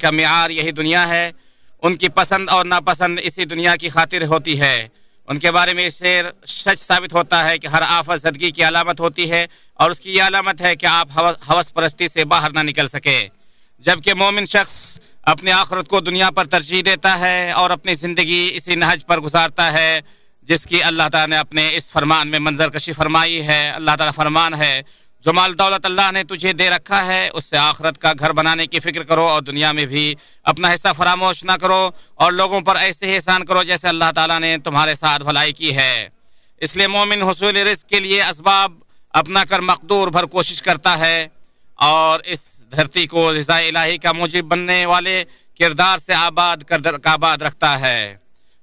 کا معیار یہی دنیا ہے، ان کی پسند اور ناپسند اسی دنیا کی خاطر ہوتی ہے۔ ان کے بارے میں اس سے سچ ثابت ہوتا ہے کہ ہر آفت زدگی کی علامت ہوتی ہے اور اس کی یہ علامت ہے کہ آپ حوث پرستی سے باہر نہ نکل سکے۔ جبکہ مومن شخص اپنے آخرت کو دنیا پر ترجیح دیتا ہے اور اپنی زندگی اسی نہج پر گزارتا ہے، جس کی اللہ تعالیٰ نے اپنے اس فرمان میں منظر کشی فرمائی ہے۔ اللہ تعالیٰ فرمان ہے جو مال دولت اللہ نے تجھے دے رکھا ہے، اس سے آخرت کا گھر بنانے کی فکر کرو اور دنیا میں بھی اپنا حصہ فراموش نہ کرو اور لوگوں پر ایسے ہی احسان کرو جیسے اللہ تعالیٰ نے تمہارے ساتھ بھلائی کی ہے۔ اس لیے مومن حصول رزق کے لیے اسباب اپنا کر مقدور بھر کوشش کرتا ہے اور اس دھرتی کو رضاء الہی کا موجب بننے والے کردار سے آباد کر آباد رکھتا ہے۔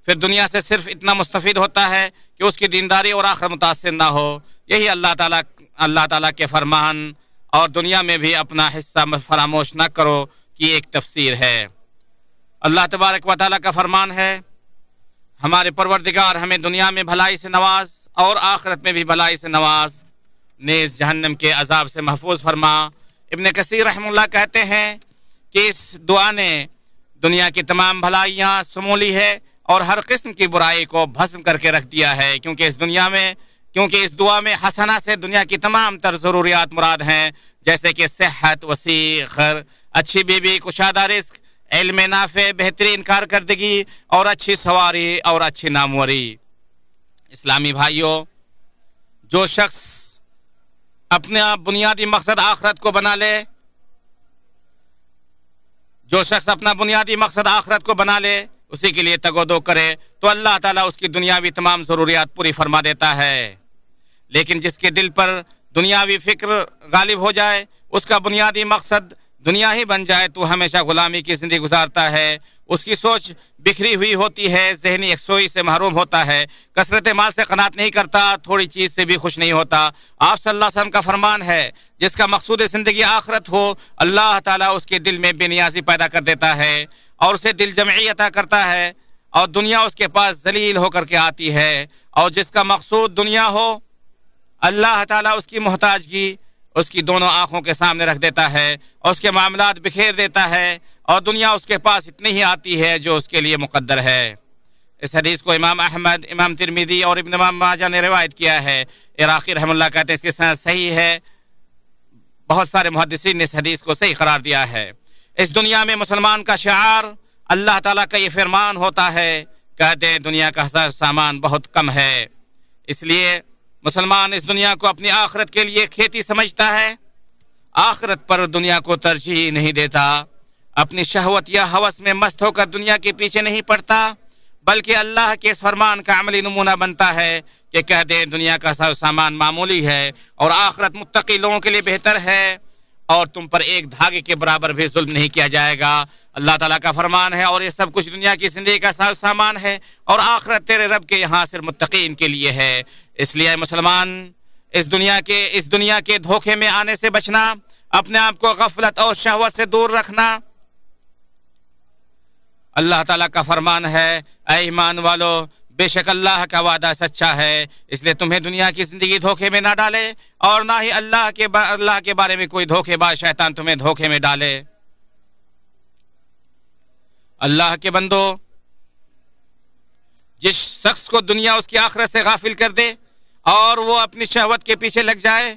پھر دنیا سے صرف اتنا مستفید ہوتا ہے کہ اس کی دینداری اور آخر متاثر نہ ہو۔ یہی اللہ تعالیٰ اللہ تعالیٰ کے فرمان اور دنیا میں بھی اپنا حصہ فراموش نہ کرو کی ایک تفسیر ہے۔ اللہ تبارک و تعالیٰ کا فرمان ہے، ہمارے پروردگار ہمیں دنیا میں بھلائی سے نواز اور آخرت میں بھی بھلائی سے نواز، نیز جہنم کے عذاب سے محفوظ فرما۔ ابن کثیر رحم اللہ کہتے ہیں کہ اس دعا نے دنیا کی تمام بھلائیاں سمولی ہے اور ہر قسم کی برائی کو بھسم کر کے رکھ دیا ہے، کیونکہ اس دنیا میں کیونکہ اس دعا میں حسنہ سے دنیا کی تمام تر ضروریات مراد ہیں، جیسے کہ صحت، وسیع خر اچھی بیوی، کشادہ رزق، علم نافع، بہترین کارکردگی اور اچھی سواری اور اچھی ناموری۔ اسلامی بھائیوں جو شخص اپنا بنیادی مقصد آخرت کو بنا لے، جو شخص اپنا بنیادی مقصد آخرت کو بنا لے، اسی کے لیے تگ و دو کرے تو اللہ تعالیٰ اس کی دنیاوی تمام ضروریات پوری فرما دیتا ہے۔ لیکن جس کے دل پر دنیاوی فکر غالب ہو جائے، اس کا بنیادی مقصد دنیا ہی بن جائے، تو ہمیشہ غلامی کی زندگی گزارتا ہے۔ اس کی سوچ بکھری ہوئی ہوتی ہے، ذہنی یکسوئی سے محروم ہوتا ہے۔ کثرت مال سے قناعت نہیں کرتا، تھوڑی چیز سے بھی خوش نہیں ہوتا۔ آپ صلی اللہ علیہ وسلم کا فرمان ہے، جس کا مقصود زندگی آخرت ہو، اللہ تعالیٰ اس کے دل میں بے نیازی پیدا کر دیتا ہے اور اسے دل جمعی عطا کرتا ہے۔ اور دنیا اس کے پاس ذلیل ہو کر کے آتی ہے۔ اور جس کا مقصود دنیا ہو اللہ تعالیٰ اس کی محتاجگی اس کی دونوں آنکھوں کے سامنے رکھ دیتا ہے اور اس کے معاملات بکھیر دیتا ہے اور دنیا اس کے پاس اتنی ہی آتی ہے جو اس کے لیے مقدر ہے۔ اس حدیث کو امام احمد، امام ترمیدی اور ابن امام ماجہ نے روایت کیا ہے۔ عراقی رحم اللہ کہتے ہیں اس کی صحت صحیح ہے۔ بہت سارے محدثین نے اس حدیث کو صحیح قرار دیا ہے۔ اس دنیا میں مسلمان کا شعار اللہ تعالیٰ کا یہ فرمان ہوتا ہے، کہتے ہیں دنیا کا سامان بہت کم ہے۔ اس لیے مسلمان اس دنیا کو اپنی آخرت کے لیے کھیتی سمجھتا ہے؟ آخرت پر دنیا کو ترجیح نہیں دیتا۔ اپنی شہوت یا حوث میں مست ہو کر دنیا کے پیچھے نہیں پڑتا، بلکہ اللہ کے اس فرمان کا عملی نمونہ بنتا ہے کہ کہہ دیں دنیا کا سامان معمولی ہے اور آخرت متقی لوگوں کے لیے بہتر ہے۔ اور تم پر ایک دھاگے کے برابر بھی ظلم نہیں کیا جائے گا۔ اللہ تعالیٰ کا فرمان ہے اور یہ سب کچھ دنیا کی زندگی کا ساز سامان ہے اور آخرت تیرے رب کے یہاں صرف متقین کے لیے ہے۔ اس لیے مسلمان، اس دنیا کے اس دنیا کے دھوکے میں آنے سے بچنا، اپنے آپ کو غفلت اور شہوت سے دور رکھنا۔ اللہ تعالیٰ کا فرمان ہے، اے ایمان والو بے شک اللہ کا وعدہ سچا ہے، اس لیے تمہیں دنیا کی زندگی دھوکے میں نہ ڈالے اور نہ ہی اللہ کے با، اللہ کے بارے میں کوئی دھوکے باز شیطان تمہیں دھوکے میں ڈالے۔ اللہ کے بندو، جس شخص کو دنیا اس کی آخرت سے غافل کر دے اور وہ اپنی شہوت کے پیچھے لگ جائے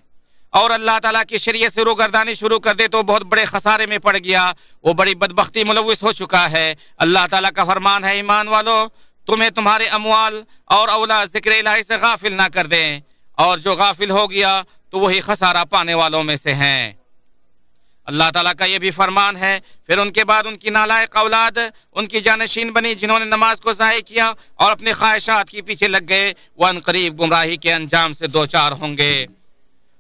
اور اللہ تعالیٰ کی شریعت سے روگردانی شروع کر دے تو بہت بڑے خسارے میں پڑ گیا۔ وہ بڑی بدبختی ملوث ہو چکا ہے۔ اللہ تعالیٰ کا فرمان ہے، ایمان والو تمہیں تمہارے اموال اور اولاد ذکر الہی سے غافل نہ کر دیں۔ اور جو غافل ہو گیا تو وہی خسارہ پانے والوں میں سے ہیں۔ اللہ تعالیٰ کا یہ بھی فرمان ہے، پھر ان کے بعد ان کی نالائق اولاد، ان کی جانشین بنی جنہوں نے نماز کو ضائع کیا اور اپنی خواہشات کے پیچھے لگ گئے وہ ان قریب گمراہی کے انجام سے دو چار ہوں گے۔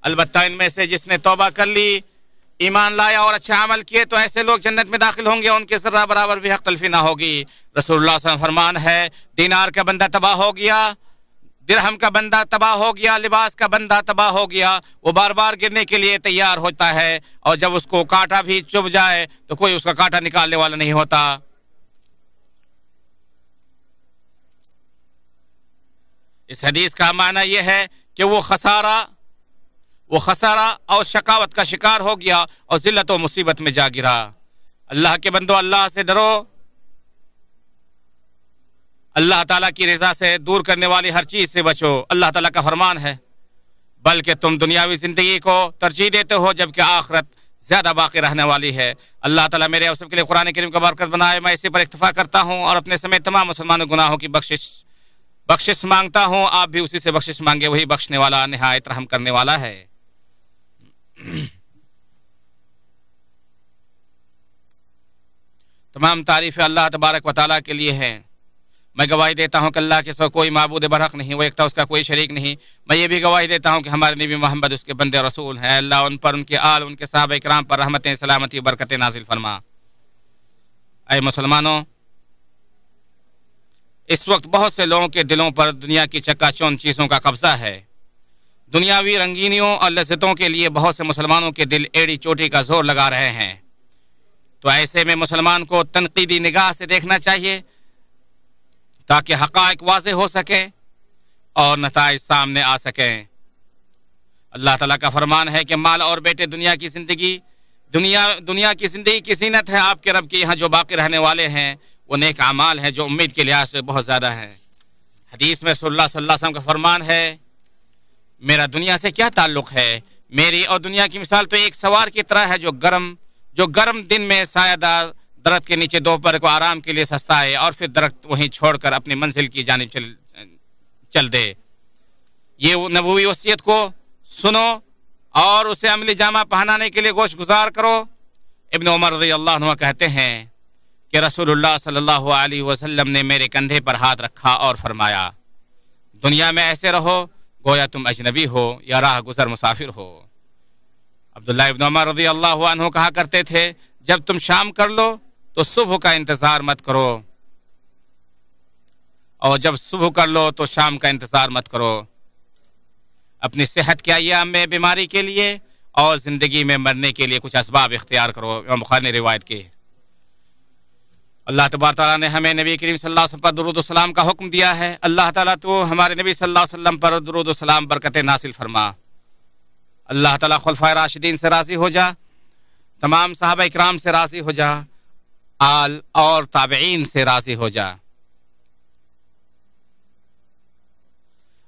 البتہ ان میں سے جس نے توبہ کر لی ایمان لایا اور اچھا عمل کیے تو ایسے لوگ جنت میں داخل ہوں گے، ان کے ذرہ برابر بھی حق تلفی نہ ہوگی۔ رسول اللہ صلی اللہ علیہ وسلم فرمان ہے، دینار کا بندہ تباہ ہو گیا، درہم کا بندہ تباہ ہو گیا، لباس کا بندہ تباہ ہو گیا، وہ بار بار گرنے کے لیے تیار ہوتا ہے اور جب اس کو کاٹا بھی چب جائے تو کوئی اس کا کاٹا نکالنے والا نہیں ہوتا۔ اس حدیث کا معنی یہ ہے کہ وہ خسارہ وہ خسارہ اور شکاوت کا شکار ہو گیا اور ذلت و مصیبت میں جا گرا۔ اللہ کے بندو، اللہ سے ڈرو۔ اللہ تعالیٰ کی رضا سے دور کرنے والی ہر چیز سے بچو۔ اللہ تعالیٰ کا فرمان ہے، بلکہ تم دنیاوی زندگی کو ترجیح دیتے ہو، جبکہ آخرت زیادہ باقی رہنے والی ہے۔ اللہ تعالیٰ میرے اوسف کے لیے قرآن کریم کا برکت بنائے۔ میں اسی پر اتفاق کرتا ہوں اور اپنے سمیت تمام مسلمانوں گناہوں کی بخشش بخشش مانگتا ہوں۔ آپ بھی اسی سے بخشش مانگے، وہی بخشنے والا، نہایت رحم کرنے والا ہے۔ تمام تعریف اللہ تبارک و تعالیٰ کے لیے ہیں۔ میں گواہی دیتا ہوں کہ اللہ کے سو کوئی معبود برحق نہیں، وہ ایک اس کا کوئی شریک نہیں۔ میں یہ بھی گواہی دیتا ہوں کہ ہمارے نبی محمد اس کے بندے رسول ہیں۔ اللہ ان پر، ان کے آل، ان کے صحابہ اکرام پر رحمتیں، سلامتی برکت نازل فرما۔ اے مسلمانوں، اس وقت بہت سے لوگوں کے دلوں پر دنیا کی چکا چون چیزوں کا قبضہ ہے۔ دنیاوی رنگینیوں اور لذتوں کے لیے بہت سے مسلمانوں کے دل ایڑی چوٹی کا زور لگا رہے ہیں۔ تو ایسے میں مسلمان کو تنقیدی نگاہ سے دیکھنا چاہیے تاکہ حقائق واضح ہو سکے اور نتائج سامنے آ سکیں۔ اللہ تعالیٰ کا فرمان ہے کہ مال اور بیٹے دنیا کی زندگی، دنیا دنیا کی زندگی کی زینت ہے آپ کے رب کے یہاں جو باقی رہنے والے ہیں، وہ نیک اعمال ہیں جو امید کے لحاظ سے بہت زیادہ ہیں۔ حدیث میں صلی اللہ صلی اللہ علیہ وسلم کا فرمان ہے میرا دنیا سے کیا تعلق ہے؟ میری اور دنیا کی مثال تو ایک سوار کی طرح ہے جو گرم جو گرم دن میں سایہ دار درخت کے نیچے دوپہر کو آرام کے لیے سستا ہے اور پھر درخت وہیں چھوڑ کر اپنی منزل کی جانب چل چل دے۔ یہ نبوی وصیت کو سنو اور اسے عملی جامہ پہنانے کے لیے گوشت گزار کرو۔ ابن عمر رضی اللہ عنہ کہتے ہیں کہ رسول اللہ صلی اللہ علیہ وسلم نے میرے کندھے پر ہاتھ رکھا اور فرمایا، دنیا میں ایسے رہو گویا تم اجنبی ہو یا راہ گزر مسافر ہو۔ عبداللہ ابن عمر رضی اللہ عنہ کہا کرتے تھے، جب تم شام کر لو تو صبح کا انتظار مت کرو۔ اور جب صبح کر لو تو شام کا انتظار مت کرو۔ اپنی صحت کے ایام میں بیماری کے لیے؟ اور زندگی میں مرنے کے لیے کچھ اسباب اختیار کرو۔ بخار نے روایت کی۔ اللہ تبار تعالیٰ نے ہمیں نبی کریم صلی اللہ علیہ وسلم پر درود السلام کا حکم دیا ہے۔ اللہ تعالیٰ تو ہمارے نبی صلی اللہ علیہ وسلم پر درود السلام برکت ناصل فرما۔ اللہ تعالیٰ خلفۂ راشدین سے راضی ہو جا، تمام صحابہ اکرام سے راضی ہو جا، آل اور تابعین سے راضی ہو جا۔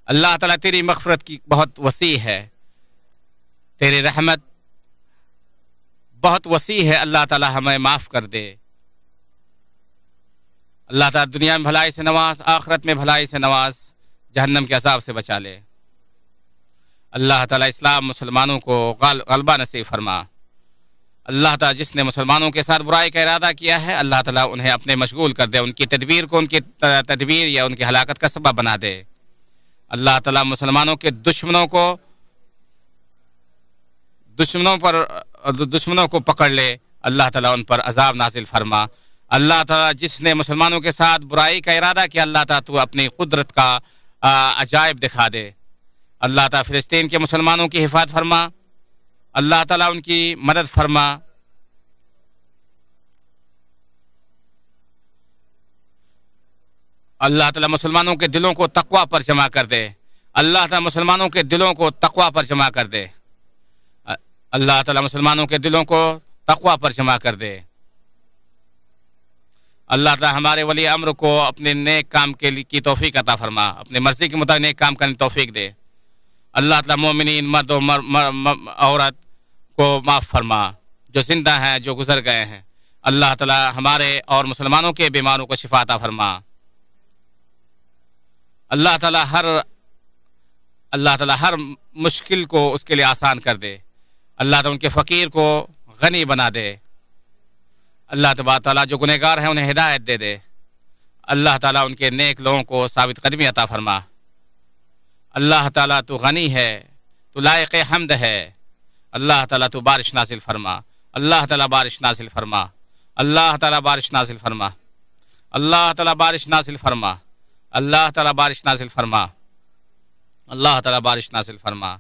اللہ تعالیٰ تیری مغفرت کی بہت وسیع ہے، تیری رحمت بہت وسیع ہے۔ اللہ تعالیٰ ہمیں معاف کر دے۔ اللہ تعالیٰ دنیا میں بھلائی سے نواز، آخرت میں بھلائی سے نواز، جہنم کے عذاب سے بچا لے۔ اللہ تعالیٰ اسلام مسلمانوں کو غلبہ نصیب فرما۔ اللہ تعالیٰ جس نے مسلمانوں کے ساتھ برائی کا ارادہ کیا ہے، اللہ تعالیٰ انہیں اپنے مشغول کر دے، ان کی تدبیر کو ان کی تدبیر یا ان کی ہلاکت کا سبب بنا دے۔ اللہ تعالیٰ مسلمانوں کے دشمنوں کو، دشمنوں پر، دشمنوں کو پکڑ لے۔ اللہ تعالیٰ ان پر عذاب نازل فرما۔ اللہ تعالیٰ جس نے مسلمانوں کے ساتھ برائی کا ارادہ کیا، اللہ تعالیٰ تو اپنی قدرت کا عجائب دکھا دے۔ اللہ تعالیٰ فلسطین کے مسلمانوں کی حفاظت فرما۔ اللہ تعالیٰ ان کی مدد فرما۔ اللہ تعالیٰ مسلمانوں کے دلوں کو تقوا پر جمع کر دے۔ اللہ تعالیٰ مسلمانوں کے دلوں کو تقوا پر جمع کر دے۔ اللہ تعالیٰ مسلمانوں کے دلوں کو تقوا پر جمع کر دے۔ اللہ تعالیٰ ہمارے ولی امر کو اپنے نیک کام کے لیے کی توفیق عطا فرما اپنے مرضی کے مطابق نیک کام کرنے توفیق دے۔ اللہ تعالیٰ مومنین، مرد و عورت کو معاف فرما۔ جو زندہ ہیں، جو گزر گئے ہیں، اللہ تعالی ہمارے اور مسلمانوں کے بیماروں کو شفاطہ فرما۔ اللہ تعالی ہر، اللہ تعالی ہر مشکل کو اس کے لیے آسان کر دے۔ اللہ تعالیٰ ان کے فقیر کو غنی بنا دے۔ اللہ تبار تعالیٰ جو گنہ گار ہیں انہیں ہدایت دے دے۔ اللہ تعالیٰ ان کے نیک لوگوں کو ثابت قدمی عطا فرما۔ اللہ تعالیٰ تو غنی ہے، تو لائق حمد ہے۔ اللہ تعالیٰ تو بارش نازل فرما۔ اللہ تعالیٰ بارش نازل فرما۔ اللہ تعالیٰ بارش نازل فرما۔ اللہ تعالیٰ بارش نازل فرما۔ اللہ تعالیٰ بارش نازل فرما۔ اللہ تعالیٰ بارش نازل فرما۔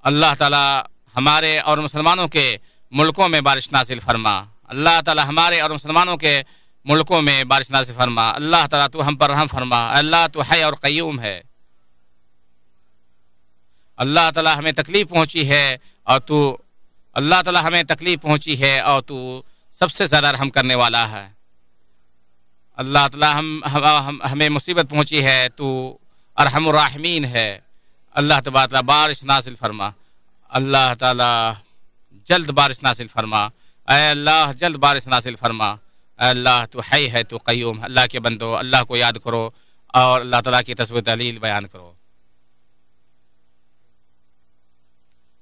اللہ تعالیٰ ہمارے اور مسلمانوں کے ملکوں میں بارش نازل فرما۔ اللہ تعالیٰ ہمارے اور مسلمانوں کے ملکوں میں بارش نازل فرما۔ اللہ تعالیٰ تو ہم پر رحم فرما۔ اللہ تو ہے اور قیوم ہے۔ اللہ تعالیٰ ہمیں تکلیف پہنچی ہے اور تو اللہ تعالی ہمیں تکلیف پہنچی ہے اور تو سب سے زیادہ رحم کرنے والا ہے۔ اللہ تعالی ہم، ہم- ہمیں مصیبت پہنچی ہے، تو ارحم الراحمین ہے۔ اللہ تبارک بارش نازل فرما۔ اللہ تعالی جلد بارش ناصل فرما۔ اے اللہ، جلد بارش ناصل فرما۔ اے اللہ، تو حی ہے، تو قیوم۔ اللہ کے بندو، اللہ کو یاد کرو اور اللہ تعالیٰ کی تصویر دلیل بیان کرو۔